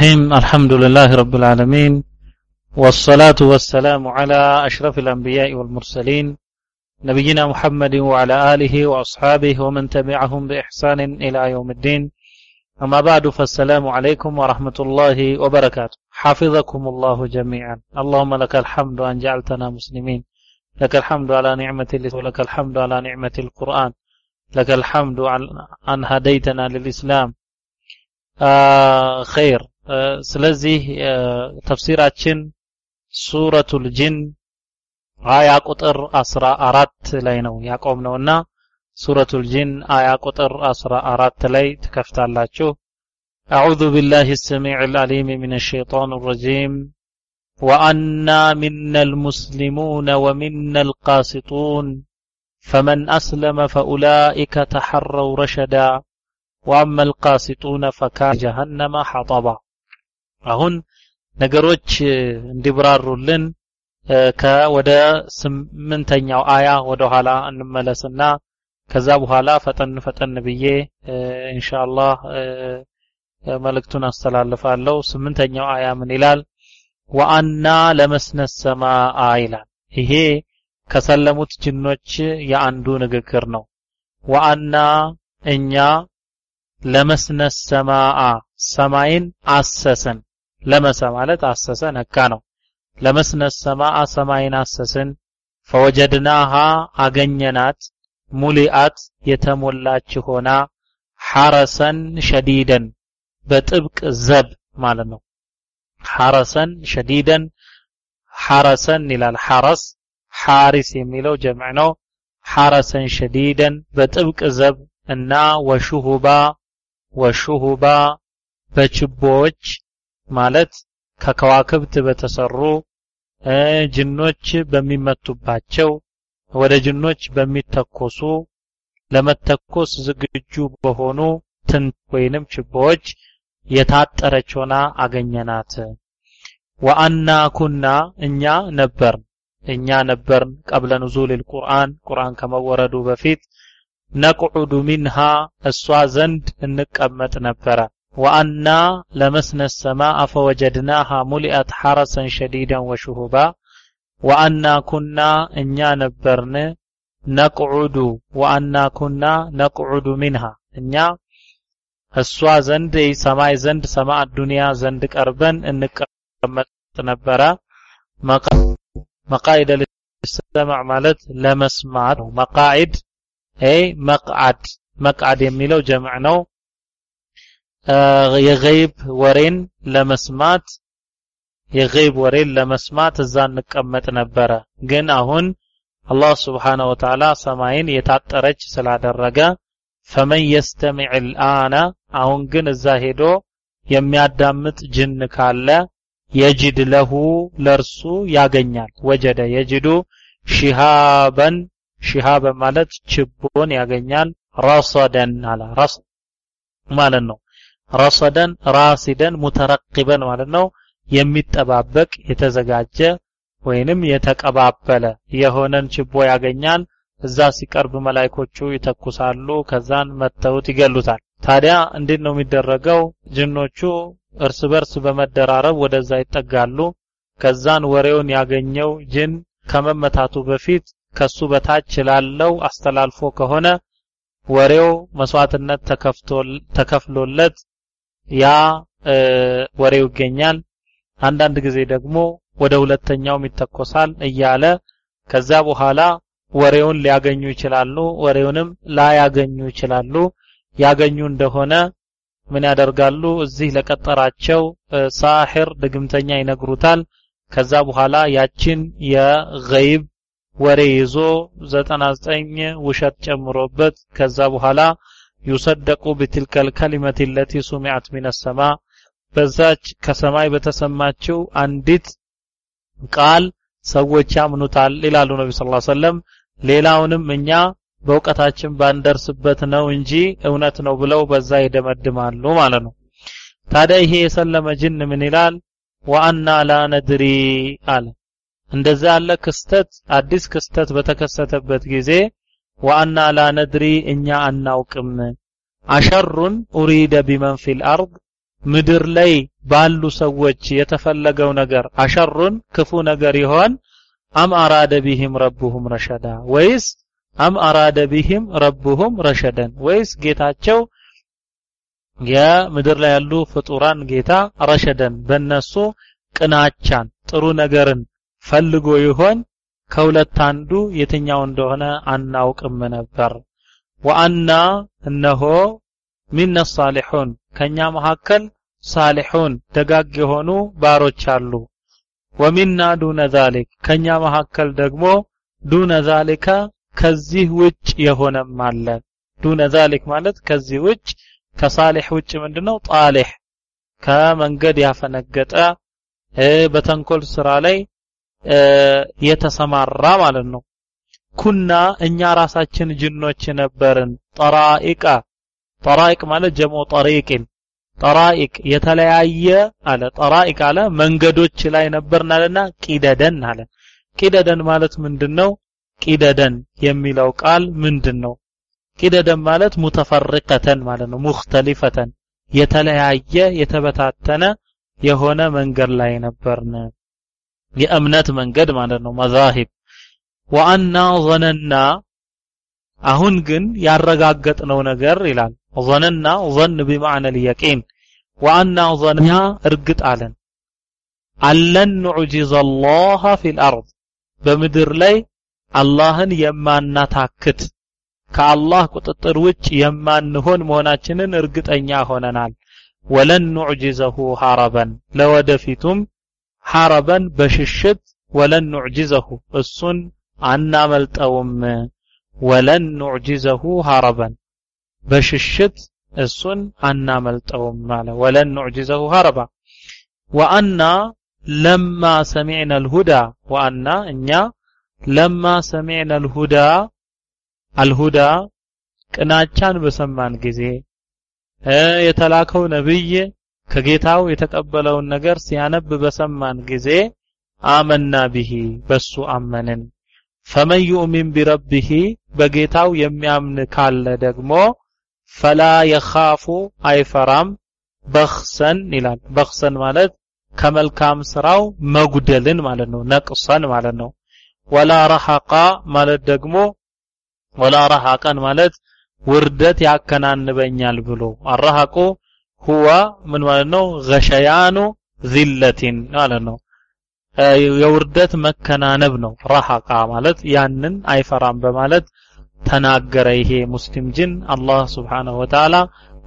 الرحيم الحمد لله رب العالمين والصلاة والسلام على أشرف الأنبياء والمرسلين نبينا محمد وعلى آله وأصحابه ومن تبعهم بإحسان إلى يوم الدين. أما بعد فالسلام عليكم ورحمة الله وبركاته. حفظكم الله جميعا. اللهم لك الحمد أن جعلتنا مسلمين. لك الحمد على نعمة ولك الحمد على نعمة القرآن. لك الحمد أن هديتنا للإسلام. آه خير. ስለዚህ ተፍሲራችን ሱረቱል ጅን አያ ቁጥር አስራ አራት ላይ ነው ያቆምነውና ሱረቱል ጅን አያ ቁጥር አስራ አራት ላይ ትከፍታላችሁ أعوذ بالله السميع العليم من الشيطان الرجيم وأنا منا المسلمون ومنا القاسطون فمن أسلم فأولئك تحروا رشدا وأما القاسطون فكان جهنم حطبا አሁን ነገሮች እንዲብራሩልን ከወደ ስምንተኛው አያ ወደ ኋላ እንመለስና ከዛ በኋላ ፈጠን ፈጠን ብዬ ኢንሻአላህ መልእክቱን አስተላልፋለሁ። ስምንተኛው አያ ምን ይላል? ወአና ለመስነ ሰማአ ይላል። ይሄ ከሰለሙት ጅኖች የአንዱ ንግግር ነው። ወአና እኛ ለመስነ ሰማአ ሰማይን አሰስን ለመሰ ማለት አሰሰ ነካ ነው። ለመስነ ሰማአ ሰማይን አሰስን። ፈወጀድናሃ አገኘናት ሙሊአት የተሞላች ሆና ሐረሰን ሸዲደን በጥብቅ ዘብ ማለት ነው። ሐረሰን ሸዲደን ሐረሰን ይላል። ሐረስ ሐሪስ የሚለው ጀምዕ ነው። ሐረሰን ሸዲደን በጥብቅ ዘብ እና ወሹሁባ ወሹሁባ በችቦዎች ማለት ከከዋክብት በተሰሩ ጅኖች በሚመቱባቸው ወደ ጅኖች በሚተኮሱ ለመተኮስ ዝግጁ በሆኑ ትንት ወይንም ችቦዎች የታጠረች ሆና አገኘናት። ወአና ኩና እኛ ነበርን እኛ ነበርን ቀብለ ኑዙል ልቁርአን ቁርአን ከመወረዱ በፊት ነቅዑዱ ሚንሃ እሷ ዘንድ እንቀመጥ ነበረ ወአና ለመስነ ሰማአ ፈወጀድናሃ ሙሊአት ሐረሰን ሸዲደን ወሽሁባ ወአና ኩና እኛ ነበርን ነቅዑዱ ወአና ኩና ነቅዑዱ ሚንሃ። እኛ እሷ ዘንድ ሰማይ ዘንድ ሰማዕ ዱንያ ዘንድ ቀርበን እንቀመጥ ነበረ። መቃኢደ ልሰማዕ ማለት ለመስማት መቃኢድ መቅዓድ መቅዓድ የሚለው ጀምዕ ነው የገይብ ወሬን ለመስማት የገይብ ወሬን ለመስማት እዛ እንቀመጥ ነበረ። ግን አሁን አላህ ስብሓነ ወተዓላ ሰማይን የታጠረች ስላደረገ ፈመን የስተሚዕ ልአነ አሁን ግን እዛ ሄዶ የሚያዳምጥ ጅን ካለ የጅድ ለሁ ለርሱ ያገኛል። ወጀደ የጅዱ ሺሃበን ሺሃበ ማለት ችቦን ያገኛል። ረሰደን አለ። ማለት ነው ረሰደን ራሲደን ሙተረቂበን ማለት ነው። የሚጠባበቅ የተዘጋጀ ወይንም የተቀባበለ የሆነን ችቦ ያገኛል። እዛ ሲቀርብ መላይኮቹ ይተኩሳሉ። ከዛን መተውት ይገሉታል። ታዲያ እንዴት ነው የሚደረገው? ጅኖቹ እርስ በርስ በመደራረብ ወደዛ ይጠጋሉ። ከዛን ወሬውን ያገኘው ጅን ከመመታቱ በፊት ከሱ በታች ላለው አስተላልፎ ከሆነ ወሬው መስዋዕትነት ተከፍሎለት ያ ወሬው ይገኛል። አንዳንድ ጊዜ ደግሞ ወደ ሁለተኛውም ይተኮሳል እያለ ከዛ በኋላ ወሬውን ሊያገኙ ይችላሉ ወሬውንም ላያገኙ ይችላሉ። ያገኙ እንደሆነ ምን ያደርጋሉ? እዚህ ለቀጠራቸው ሳሒር ድግምተኛ ይነግሩታል። ከዛ በኋላ ያችን የገይብ ወሬ ይዞ 99 ውሸት ጨምሮበት ከዛ በኋላ ዩሰደቁ ቢትልከል ከሊመት ለቲ ሱሚዓት ሚን ሰማ። በዛች ከሰማይ በተሰማችው አንዲት ቃል ሰዎች ያምኑታል ይላሉ ነቢ ስ ሰለም ሌላውንም እኛ በእውቀታችን ባንደርስበት ነው እንጂ እውነት ነው ብለው በዛ ይደመድማሉ ማለት ነው። ታዲያ ይሄ የሰለመ ጅን ምን ይላል? وأنا لا ندري አለ። እንደዛ ያለ ክስተት አዲስ ክስተት በተከሰተበት ጊዜ وأنا لا ندري እኛ አናውቅም። أشر أريد بمن في الأرض ምድር ላይ ባሉ ሰዎች የተፈለገው ነገር أشر ክፉ ነገር ይሆን? أم أراد بهم ربهم رشدا ወይስ أم أراد بهم ربهم رشدا? ወይስ ጌታቸው የምድር ላይ ያሉ ፍጡራን ጌታ ረሸደን? በነሱ ቅናቻን ጥሩ ነገርን ፈልጎ ይሆን ከሁለት አንዱ የትኛው እንደሆነ አናውቅም ነበር። ወአና እነሆ ሚነ ሳሊሑን ከኛ መካከል ሳሊሑን ደጋግ የሆኑ ባሮች አሉ። ወሚና ዱነ ዛሊክ ከኛ መካከል ደግሞ ዱነ ዛሊከ ከዚህ ውጭ የሆነም አለ። ዱነ ዛሊክ ማለት ከዚህ ውጭ ከሳሊሕ ውጭ ምንድነው? ጣሊሕ ከመንገድ ያፈነገጠ በተንኮል ስራ ላይ የተሰማራ ማለት ነው። ኩና እኛ ራሳችን ጅኖች ነበርን። ጠራኢቃ ጠራኢቅ ማለት ጀሞ ጠሪቅን። ጠራኢቅ የተለያየ አለ። ጠራኢቅ አለ መንገዶች ላይ ነበርን አለና ቂደደን አለ። ቂደደን ማለት ምንድነው? ቂደደን የሚለው ቃል ምንድነው? ቂደደን ማለት ሙተፈርቀተን ማለት ነው። ሙክተሊፈተን የተለያየ የተበታተነ የሆነ መንገድ ላይ ነበርን የእምነት መንገድ ማለት ነው መዛሂብ ወአና ظننا አሁን ግን ያረጋገጥነው ነገር ይላል ظننا ظن بمعنى اليقين وأنا ظننا እርግጥ አለን አለን نعجز الله في الأرض በምድር ላይ አላህን የማናታክት ከአላህ ቁጥጥር ውጭ የማንሆን መሆናችንን እርግጠኛ ሆነናል ወለን ኑዕጅዘሁ ሐረበን ለወደፊቱም ሐረበን በሽሽት ወለን ኑዕጅዘሁ እሱን አናመልጠውም ወለን ኑዕጅዘሁ ሐረበን በሽሽት እሱን አናመልጠውም ማለ ወለን ኑዕጅዘሁ ሐረባ ወአና ለማ ሰሚዕና አልሁዳ ወአና እኛ ለማ ሰሚዕና አልሁዳ አልሁዳ ቅናቻን በሰማን ጊዜ የተላከው ነብይ ከጌታው የተቀበለውን ነገር ሲያነብ በሰማን ጊዜ አመና ቢሂ በሱ አመንን። ፈመን ዩእሚን ቢረቢሂ በጌታው የሚያምን ካለ ደግሞ ፈላ የኻፉ አይፈራም በኽሰን ይላል። በኽሰን ማለት ከመልካም ስራው መጉደልን ማለት ነው ነቅሰን ማለት ነው። ወላ ረሐቃ ማለት ደግሞ ወላ ረሐቀን ማለት ውርደት ያከናንበኛል ብሎ። አረሐቁ ሁዋ ምን ማለት ነው ገሸያኑ ዚለቲን ማለት ነው የውርደት መከናነብ ነው ረሐቃ ማለት ያንን አይፈራም በማለት ተናገረ ይሄ ሙስሊም ጅን አላህ ስብሓንሁ ወተዓላ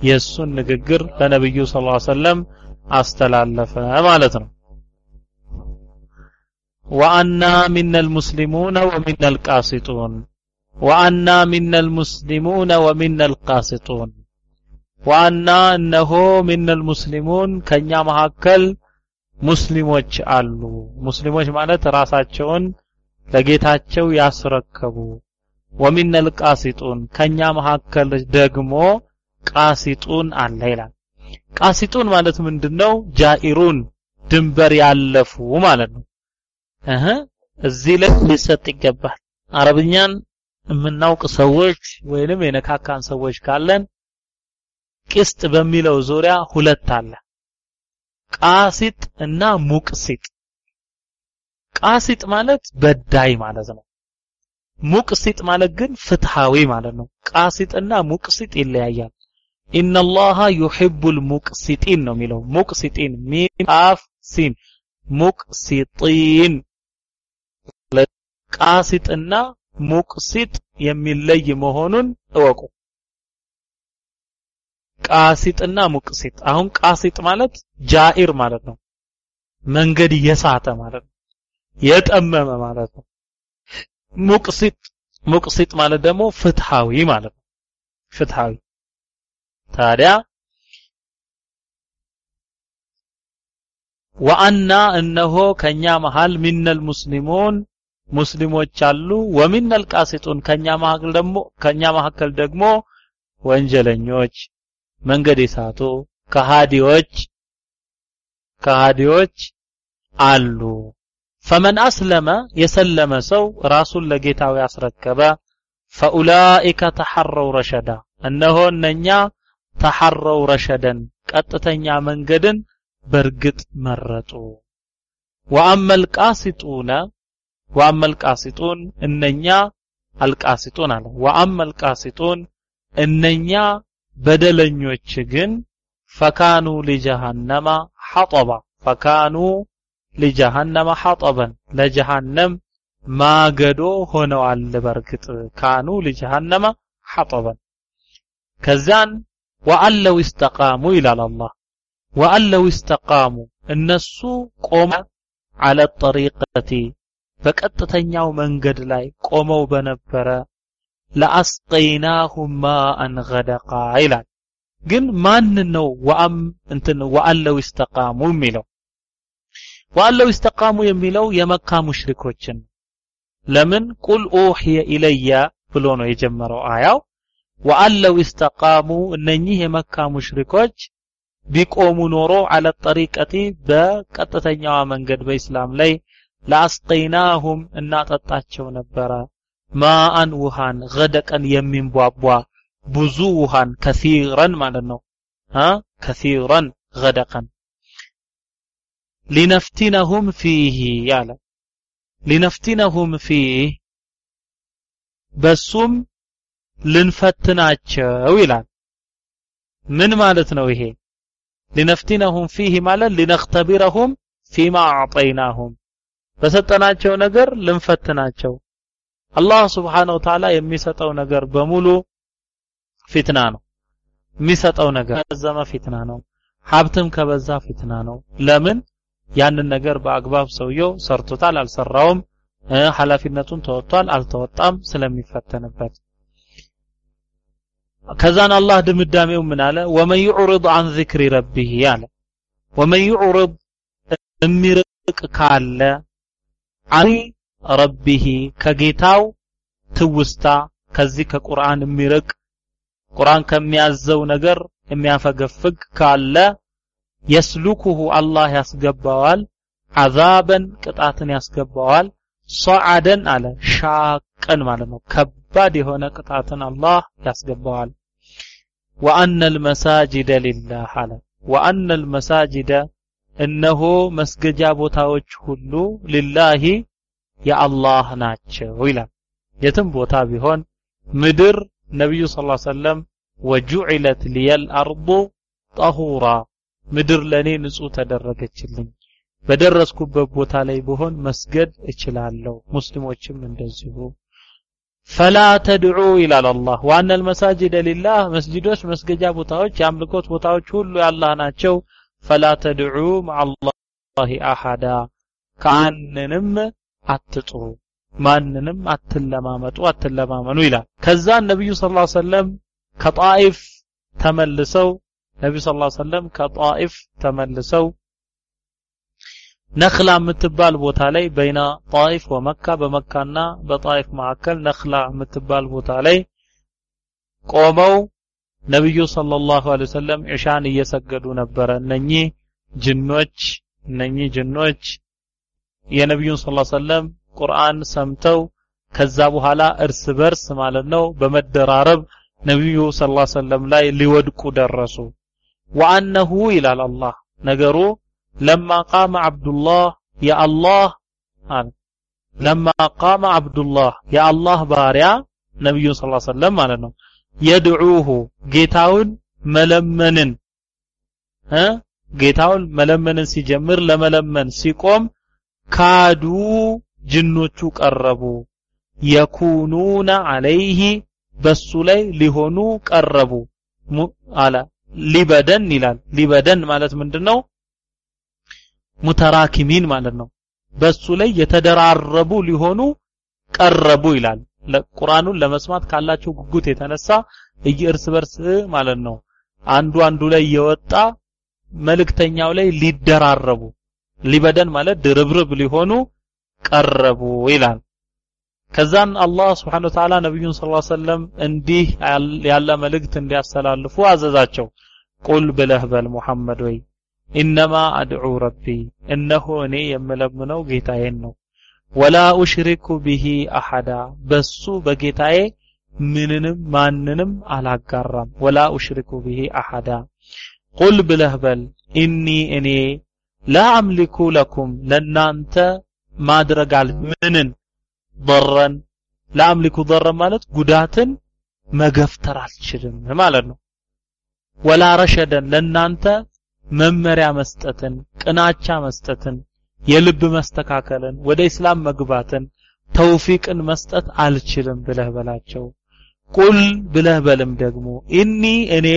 የእሱን ንግግር ለነብዩ ስ ሰለም አስተላለፈ ማለት ነው ወአና ሚና ልሙስሊሙነ ወሚና ልቃሲጡን ወአና ሚና ልሙስሊሙነ ወሚና ልቃሲጡን ዋና እነሆ ሚነል ሙስሊሙን ከኛ መካከል ሙስሊሞች አሉ። ሙስሊሞች ማለት ራሳቸውን ለጌታቸው ያስረከቡ። ወሚነል ቃሲጡን ከኛ መካከል ደግሞ ቃሲጡን አለ ይላል። ቃሲጡን ማለት ምንድነው? ጃኢሩን ድንበር ያለፉ ማለት ነው። እህ እዚህ ላይ ሊሰጥ ይገባል። አረብኛን የምናውቅ ሰዎች ወይንም የነካካን ሰዎች ካለን ቅስጥ በሚለው ዙሪያ ሁለት አለ። ቃሲጥ እና ሙቅሲጥ። ቃሲጥ ማለት በዳይ ማለት ነው። ሙቅሲጥ ማለት ግን ፍትሃዊ ማለት ነው። ቃሲጥና ሙቅሲጥ ይለያያል። ኢነላሃ ዩሂቡል ሙቅሲጢን ነው የሚለው። ሙቅሲጢን ሚም ቃፍ ሲን ሙቅሲጢን ቃሲጥና ሙቅሲጥ የሚለይ መሆኑን እወቁ ቃሲጥና ሙቅሲጥ። አሁን ቃሲጥ ማለት ጃኢር ማለት ነው። መንገድ የሳተ ማለት ነው። የጠመመ ማለት ነው። ሙቅሲጥ ሙቅሲጥ ማለት ደግሞ ፍትሃዊ ማለት ነው። ፍትሃዊ። ታዲያ ወአና እነሆ ከኛ መሃል ሚነል ሙስሊሙን ሙስሊሞች አሉ። ወሚነል ቃሲጡን ከኛ መካከል ደግሞ ከኛ መካከል ደግሞ ወንጀለኞች መንገድ የሳቱ ከሃዲዎች ከሃዲዎች አሉ። ፈመን አስለመ የሰለመ ሰው ራሱን ለጌታው ያስረከበ ፈኡላኢከ ተሐረው ረሸዳ። እነሆ እነኛ ተሐረው ረሸደን ቀጥተኛ መንገድን በእርግጥ መረጡ። ወአመል ቃሲጡነ ወአመል ቃሲጡን እነኛ አልቃሲጡን አለ። ወአመል ቃሲጡን እነኛ በደለኞች ግን ፈካኑ ሊጀሃነማ ሐጠባ ፈካኑ ሊጀሃነመ ሐጠበን ለጀሃነም ማገዶ ሆነዋል በርግጥ ካኑ ሊጀሃነመ ሐጠበን ከዛን ወአለው ይስተቃሙ ይላል አላህ ወአለው ይስተቃሙ እነሱ ቆመ አለ ጠሪቀቲ በቀጥተኛው መንገድ ላይ ቆመው በነበረ ለአስቀይናሁም ማአን ገደቃ ይላል ግን ማን ነው ወአም እንትን ወአለው ይስተቃሙ የሚለው ወአለው ይስተቃሙ የሚለው የመካ ሙሽሪኮችን ለምን ቁል ኡህየ ኢለየ ብሎ ነው የጀመረው አያው ወአለው ይስተቃሙ እነኚህ የመካ ሙሽሪኮች ቢቆሙ ኖሮ አለ ጠሪቀቲ በቀጥተኛዋ መንገድ በኢስላም ላይ ለአስቀይናሁም እናጠጣቸው ነበረ ማአን ውሃን ገደቀን የሚንቧቧ ብዙ ውሃን ከሲረን ማለት ነው አ ከሲረን ገደቀን ሊነፍቲነሁም ፊህ ያለ ሊነፍቲነሁም ፊህ በሱም ልንፈትናቸው ይላል ምን ማለት ነው ይሄ ሊነፍቲነሁም ፊህ ማለት ሊነክተቢረሁም ፊማ አዕጠይናሁም በሰጠናቸው ነገር ልንፈትናቸው አላህ ስብሓነሁ ወተዓላ የሚሰጠው ነገር በሙሉ ፊትና ነው የሚሰጠው ነገር ከዘመ ፊትና ነው ሀብትም ከበዛ ፊትና ነው ለምን ያንን ነገር በአግባብ ሰውየው ሰርቶታል አልሰራውም ኃላፊነቱን ተወጥቷል አልተወጣም ስለሚፈተንበት ከዛን አላህ ድምዳሜው ምን አለ ወመን ዩዕርድ አን ዚክሪ ረቢህ አለ ወመን ዩዕርድ የሚርቅ ካለ አን ረቢህ ከጌታው ትውስታ ከዚህ ከቁርአን የሚርቅ ቁርአን ከሚያዘው ነገር የሚያፈገፍግ ካለ يسلكه አላህ ያስገባዋል አዛበን ቅጣትን ያስገባዋል ሶዓደን አለ ሻቀን ማለት ነው። ከባድ የሆነ ቅጣትን አላህ ያስገባዋል። ወአነ ልመሳጅደ ሊላህ አለ። ወአነ ልመሳጅደ እነሆ መስገጃ ቦታዎች ሁሉ ሊላሂ የአላህ ናቸው ይላል። የትም ቦታ ቢሆን ምድር ነቢዩ ስ ሰለም ወጁዕለት ሊየል አርዱ ጠሁራ ምድር ለእኔ ንጹህ ተደረገችልኝ። በደረስኩበት ቦታ ላይ ብሆን መስገድ እችላለሁ። ሙስሊሞችም እንደዚሁ። ፈላ ተድዑ ይላል አላህ። ዋና ልመሳጅደ ሊላህ መስጅዶች መስገጃ ቦታዎች የአምልኮት ቦታዎች ሁሉ የአላህ ናቸው። ፈላ ተድዑ ማአላህ አሐዳ። ከአንንም አትጥሩ ማንንም አትለማመጡ አትለማመኑ ይላል። ከዛ ነብዩ ሰለላሁ ዐለይሂ ከጣኢፍ ተመልሰው ነብዩ ሰለላሁ ዐለይሂ ከጣኢፍ ተመልሰው ነክላ የምትባል ቦታ ላይ በይና ጣኢፍ ወመካ በመካና በጣኢፍ መካከል ነክላ የምትባል ቦታ ላይ ቆመው ነብዩ ሰለላሁ ዐለይሂ ወሰለም ኢሻን እየሰገዱ ነበረ። እነኚህ ጅኖች እነኚህ ጅኖች የነብዩን ሰለላሁ ዐለይሂ ወሰለም ቁርአን ሰምተው ከዛ በኋላ እርስ በርስ ማለት ነው በመደራረብ ነብዩ ሰለላሁ ዐለይሂ ወሰለም ላይ ሊወድቁ ደረሱ። ወአነሁ ይላል አላህ ነገሩ ለማ ቃመ አብዱላህ የአላህ አለ። ለማ ቃመ አብዱላህ የአላህ ባሪያ ነብዩን ሰለላሁ ዐለይሂ ወሰለም ማለት ነው። የድዑሁ ጌታውን መለመንን እ ጌታውን መለመንን ሲጀምር ለመለመን ሲቆም ካዱ ጅኖቹ ቀረቡ። የኩኑነ አለይህ በሱ ላይ ሊሆኑ ቀረቡ። አለ ሊበደን ይላል። ሊበደን ማለት ምንድነው? ሙተራኪሚን ማለት ነው። በሱ ላይ የተደራረቡ ሊሆኑ ቀረቡ ይላል። ቁርአኑን ለመስማት ካላቸው ጉጉት የተነሳ እርስ በርስ ማለት ነው። አንዱ አንዱ ላይ የወጣ መልእክተኛው ላይ ሊደራረቡ ሊበደን ማለት ድርብርብ ሊሆኑ ቀረቡ ይላል። ከዛን አላህ Ta'ala ነብዩን ሰለላሁ ዐለይሂ ወሰለም እንዲህ ያለ መልእክት እንዲያስተላልፉ አዘዛቸው። ቁል ብለህ በል ሙሐመድ ወይ ኢነማ አድዑ ረቢ እነሆ እኔ የምለምነው ጌታዬን ነው። ወላ ኡሽሪኩ ቢሂ አሐዳ በሱ በጌታዬ ምንንም ማንንም አላጋራም። ወላ ኡሽሪኩ ቢሂ አሐዳ። ቁል ብለህ በል ኢኒ እኔ ለአምልኩ ለኩም ለናንተ ማድረግ ምንን? ضረን ለአምልኩ ضረን ማለት ጉዳትን መገፍተር አልችልም ማለት ነው። ወላ ረሸደን ለናንተ መመሪያ መስጠትን ቅናቻ መስጠትን የልብ መስተካከልን ወደ እስላም መግባትን ተውፊቅን መስጠት አልችልም ብለህ በላቸው። قل ብለህ በልም ደግሞ إني እኔ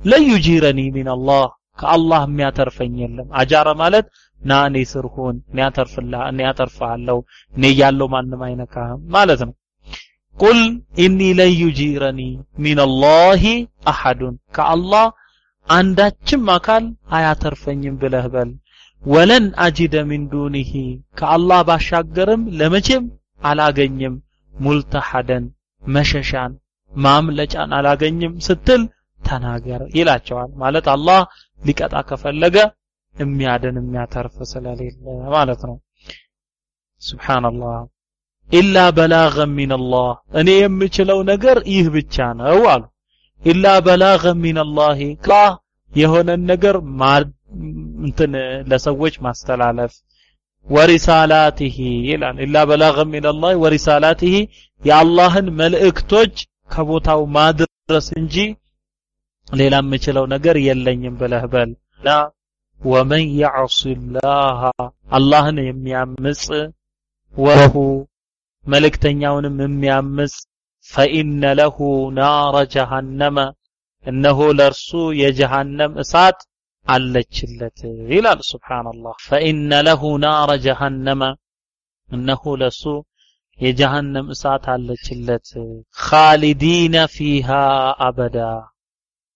لن يجيرني من الله። ከአላህ የሚያተርፈኝ የለም። أجار ማለት ና እኔ ስር ሁን እኔ ያተርፍላ እኔ ያተርፍሃለሁ እኔ እያለሁ ማንም አይነካህም ማለት ነው። قل إني لن يجيرني من الله أحد ከአላህ አንዳችም አካል አያተርፈኝም ብለህ በል። ولن أجد من دونه ከአላህ ባሻገርም ለመቼም አላገኝም። ሙልተሐደን መሸሻን ማምለጫን አላገኝም ስትል ተናገር ይላቸዋል። ማለት አላህ ሊቀጣ ከፈለገ የሚያድን የሚያተርፍ ስለሌለ ማለት ነው። ሱብሃንአላህ ኢላ በላገን ሚን አላህ እኔ የምችለው ነገር ይህ ብቻ ነው አሉ። ኢላ በላገን ሚን አላህ ከአላህ የሆነን ነገር እንትን ለሰዎች ማስተላለፍ። ወሪሳላቲሂ ይላል። ኢላ በላገን ሚን አላህ ወሪሳላቲሂ የአላህን መልእክቶች ከቦታው ማድረስ እንጂ ሌላ የምችለው ነገር የለኝም ብለህ በል ና ወመን ያዕሲ ላህ አላህን የሚያምጽ ወሁ መልእክተኛውንም የሚያምጽ ፈኢነ ለሁ ናረ ጀሃነመ እነሆ ለእርሱ የጀሃነም እሳት አለችለት ይላል ስብሓንላህ ፈኢነ ለሁ ናረ ጀሃነመ እነሆ ለእሱ የጀሃነም እሳት አለችለት ኻሊዲነ ፊሃ አበዳ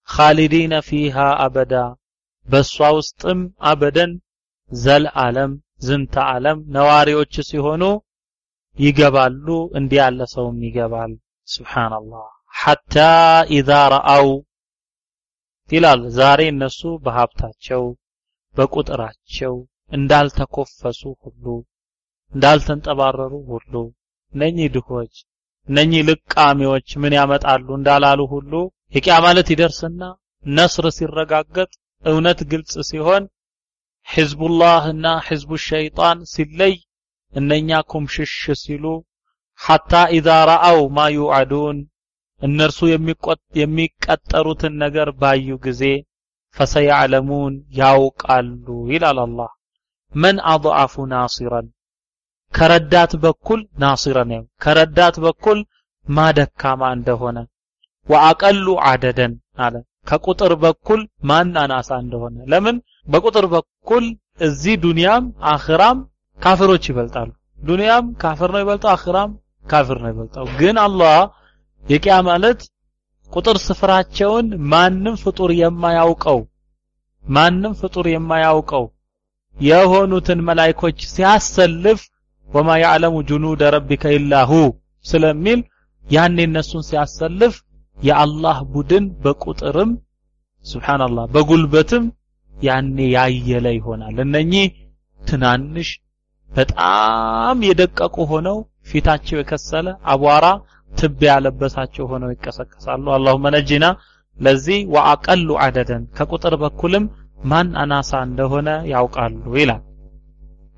ኻሊዲነ ፊሃ አበዳ በእሷ ውስጥም አበደን ዘልዓለም ዝንተ ዓለም ነዋሪዎች ሲሆኑ ይገባሉ እንዲህ ያለ ሰውም ይገባል። ስብሓንላህ ሐታ ኢዛ ረአው ይላል። ዛሬ እነሱ በሀብታቸው በቁጥራቸው እንዳልተኮፈሱ ሁሉ እንዳልተንጠባረሩ ሁሉ እነኚህ ድሆች እነኚህ ልቃሚዎች ምን ያመጣሉ እንዳላሉ ሁሉ የቂያ ማለት ይደርስና ነስር ሲረጋገጥ እውነት ግልጽ ሲሆን ሒዝቡላህና ሒዝቡ ሸይጣን ሲለይ እነኛ ኩምሽሽ ሲሉ ሐታ ኢዛ ረአው ማ ዩዓዱን እነርሱ የሚቀጠሩትን ነገር ባዩ ጊዜ ፈሰያዕለሙን ያውቃሉ ይላል አላህ። መን አضዓፉ ናሲረን? ከረዳት በኩል ናሲረን ከረዳት በኩል ማደካማ እንደሆነ ወአቀሉ አደደን አለ። ከቁጥር በኩል ማን አናሳ እንደሆነ። ለምን? በቁጥር በኩል እዚህ ዱንያም አኽራም ካፍሮች ይበልጣሉ። ዱንያም ካፍር ነው ይበልጣው አኽራም ካፍር ነው ይበልጣው ግን አላህ የቂያ ማለት ቁጥር ስፍራቸውን ማንም ፍጡር የማያውቀው ማንም ፍጡር የማያውቀው የሆኑትን መላይኮች ሲያሰልፍ ወማ ያዕለሙ ጁኑደ ረቢከ ኢላሁ ስለሚል ያኔ እነሱን ሲያሰልፍ የአላህ ቡድን በቁጥርም ሱብሃንአላህ በጉልበትም ያኔ ያየለ ይሆናል። እነኚህ ትናንሽ በጣም የደቀቁ ሆነው ፊታቸው የከሰለ አቧራ ትብ ያለበሳቸው ሆነው ይቀሰቀሳሉ። አላሁመ ነጂና ለዚህ ወአቀሉ አደደን ከቁጥር በኩልም ማን አናሳ እንደሆነ ያውቃሉ ይላል።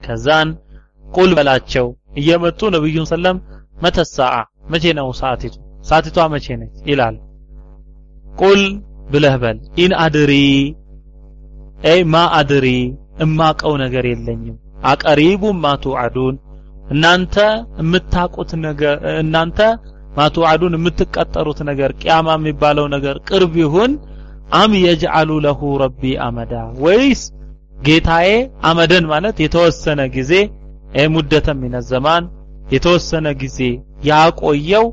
ከዛን ቁል በላቸው እየመጡ ነብዩን ሰለም መተሳአ መቼ ነው ሰዓቲቱ ሰዓቲቷ መቼ ነች? ይላል። قل ብለህ በል። إن أدري أي ما أدري እማቀው ነገር የለኝም። أقريب ما توعدون እናንተ የምታቁት ነገር እናንተ ما توعدون የምትቀጠሩት ነገር ቂያማ የሚባለው ነገር ቅርብ ይሁን። أم يجعل له ربي أمدا ወይስ ጌታዬ أمدا ማለት የተወሰነ ጊዜ ሙደተ ሚነ ዘማን የተወሰነ ጊዜ ያቆየው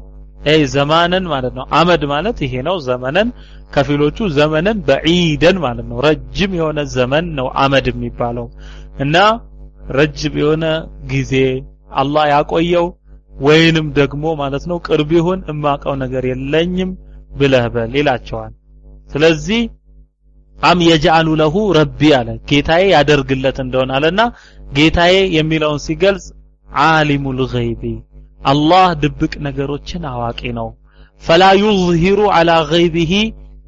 አይ ዘማንን ማለት ነው። አመድ ማለት ይሄ ነው። ዘመንን ከፊሎቹ ዘመንን በዒደን ማለት ነው። ረጅም የሆነ ዘመን ነው አመድ የሚባለው። እና ረጅም የሆነ ጊዜ አላህ ያቆየው ወይንም ደግሞ ማለት ነው ቅርብ ይሁን እማቀው ነገር የለኝም ብለህ በል ይላቸዋል። ስለዚህ አም የጃሉ ለሁ ረቢ አለ። ጌታዬ ያደርግለት እንደሆነ አለና ጌታዬ የሚለውን ሲገልጽ ዓሊሙል ገይቢ አላህ ድብቅ ነገሮችን አዋቂ ነው። ፈላ ዩዝሂሩ አላ ገይቢሂ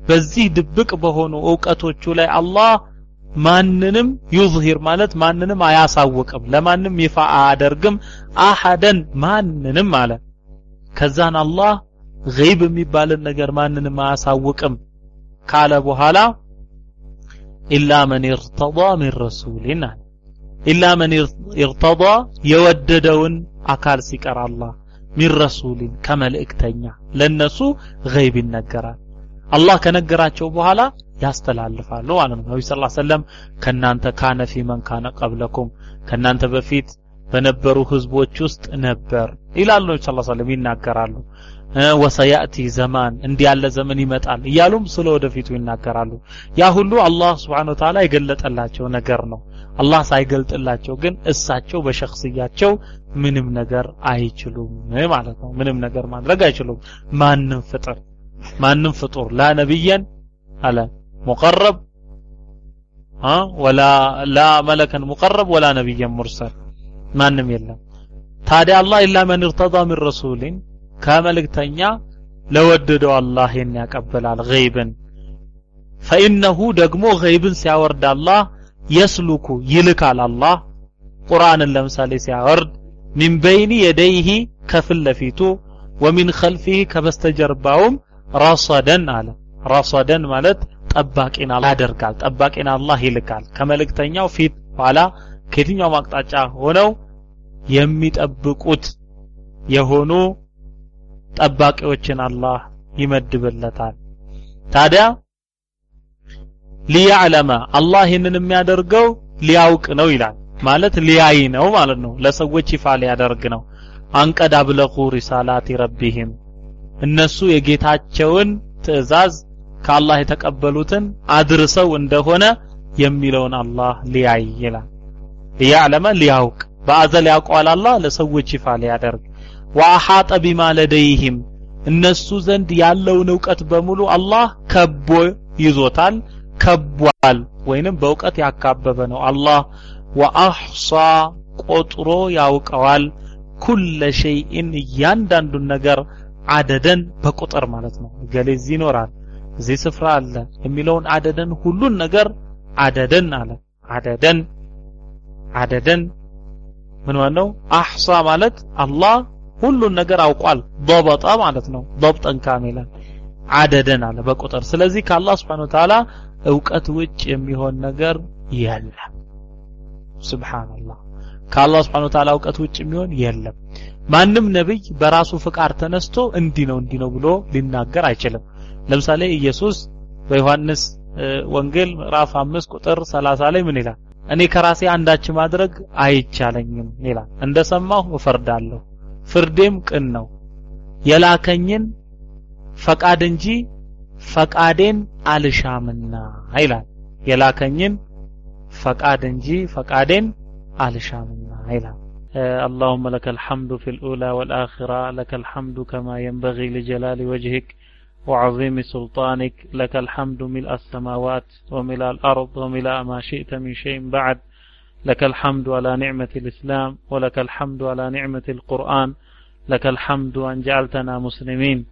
በዚህ ድብቅ በሆኑ እውቀቶቹ ላይ አላህ ማንንም ዩዝሂር ማለት ማንንም አያሳውቅም ለማንም ይፋ አያደርግም አሐደን ማንንም አለ። ከዛን አላህ ገይብ የሚባልን ነገር ማንንም አያሳውቅም ካለ በኋላ إلا من ارتضى من رسول አለ إلا من ارتضى የወደደውን አካል ሲቀር አላህ من رسول ከመልእክተኛ። ለነሱ غيب ይነገራል። አላህ ከነገራቸው በኋላ ያስተላልፋሉ ማለት ነው። ነቢ ስ ሰለም ከእናንተ كان في من كان قبلكم ከእናንተ በፊት በነበሩ ህዝቦች ውስጥ ነበር ይላሉ ነቢ ስ ሰለም ይናገራሉ وسيأتي زمان እንዲህ ያለ ዘመን ይመጣል እያሉም ስለ ወደፊቱ ይናገራሉ። ያ ሁሉ አላህ ስብሓን ወተዓላ የገለጠላቸው ነገር ነው። አላህ ሳይገልጥላቸው ግን እሳቸው በሸክስያቸው ምንም ነገር አይችሉም ማለት ነው። ምንም ነገር ማድረግ አይችሉም። ማንም ፍጥር ማንም ፍጡር ላ ነቢየን አለ ሙቀረብ ወላ ላ መለከን ሙቀረብ ወላ ነቢየን ሙርሰል። ማንም የለም። ታዲያ አላህ ኢላ መን እርተዳ ሚን ረሱሊን ከመልእክተኛ ለወደደው አላህ ይህን ያቀበላል ገይብን። ፈኢነሁ ደግሞ ገይብን ሲያወርድ አላህ የስሉኩ ይልካል አላህ። ቁርአንን ለምሳሌ ሲያወርድ ሚን በይኒ የደይሂ ከፊት ለፊቱ ወሚን ኸልፊህ ከበስተጀርባውም ረሰደን አለ። ረሰደን ማለት ጠባቂን ያደርጋል ጠባቂን አላህ ይልካል። ከመልእክተኛው ፊት ኋላ ከየትኛውም አቅጣጫ ሆነው የሚጠብቁት የሆኑ ጠባቂዎችን አላህ ይመድብለታል። ታዲያ ሊያዕለመ አላህ ይህንን የሚያደርገው ሊያውቅ ነው ይላል። ማለት ሊያይ ነው ማለት ነው። ለሰዎች ይፋ ሊያደርግ ነው። አንቀድ አብለቁ ሪሳላቲ ረቢህም። እነሱ የጌታቸውን ትእዛዝ ከአላህ የተቀበሉትን አድርሰው እንደሆነ የሚለውን አላህ ሊያይ ይላል። ሊያዕለመ ሊያውቅ በአዘል ያውቀዋል አላህ ለሰዎች ይፋ ሊያደርግ ወአሓጠ ቢማ ለደይህም እነሱ ዘንድ ያለውን እውቀት በሙሉ አላህ ከቦ ይዞታል ከቧል ወይንም በእውቀት ያካበበ ነው። አላህ ወአሕሷ ቆጥሮ ያውቀዋል። ኩለ ሸይእን እያንዳንዱን ነገር አደደን በቁጥር ማለት ነው። ገሌ እዚህ ይኖራል እዚህ ስፍራ አለ የሚለውን አደደን ሁሉን ነገር አደደን አለ። አደደን አደደን። ምን ማለት ነው? አሕሳ ማለት አላህ ሁሉን ነገር አውቋል። ضبط ማለት ነው። ضبطን ካሚላን አደደን አለ በቁጥር። ስለዚህ ከአላህ Subhanahu Ta'ala እውቀት ውጭ የሚሆን ነገር የለም። Subhanallah ከአላህ Subhanahu Ta'ala እውቀት ውጭ የሚሆን የለም። ማንም ነብይ በራሱ ፍቃድ ተነስቶ እንዲ ነው እንዲ ነው ብሎ ሊናገር አይችልም። ለምሳሌ ኢየሱስ በዮሐንስ ወንጌል ምዕራፍ 5 ቁጥር 30 ላይ ምን ይላል? እኔ ከራሴ አንዳች ማድረግ አይቻለኝም ይላል። እንደሰማሁ እፈርዳለሁ። ፍርዴም ቅን ነው የላከኝን ፈቃድ እንጂ ፈቃዴን አልሻምና ይላል የላከኝን ፈቃድ እንጂ ፈቃዴን አልሻምና ይላል اللهم لك الحمد في الأولى والآخرة لك الحمد كما ينبغي لجلال وجهك وعظيم سلطانك لك الحمد ملء السماوات وملء الأرض وملء ما شئت من شيء بعد لك الحمد على نعمة الإسلام ولك الحمد على نعمة القرآن. لك الحمد أن جعلتنا مسلمين.